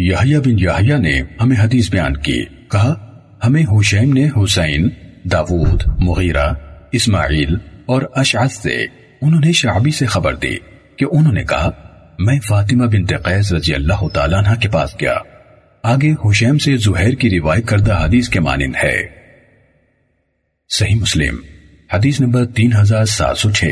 یحییٰ بن یحییٰ نے ہمیں حدیث بیان کی۔ کہا، ہمیں حشیم نے حسین داود مغیرہ، اسماعیل اور اشعث سے انہوں نے شعبی سے خبر دی کہ انہوں نے کہا، میں فاطمہ بنت قیس رضی اللہ تعالیٰ عنہ کے پاس گیا۔ آگے حشیم سے زہیر کی روایت کردہ حدیث کے مانند ہے۔ صحیح مسلم، حدیث نمبر تین ہزار سات سو چھ۔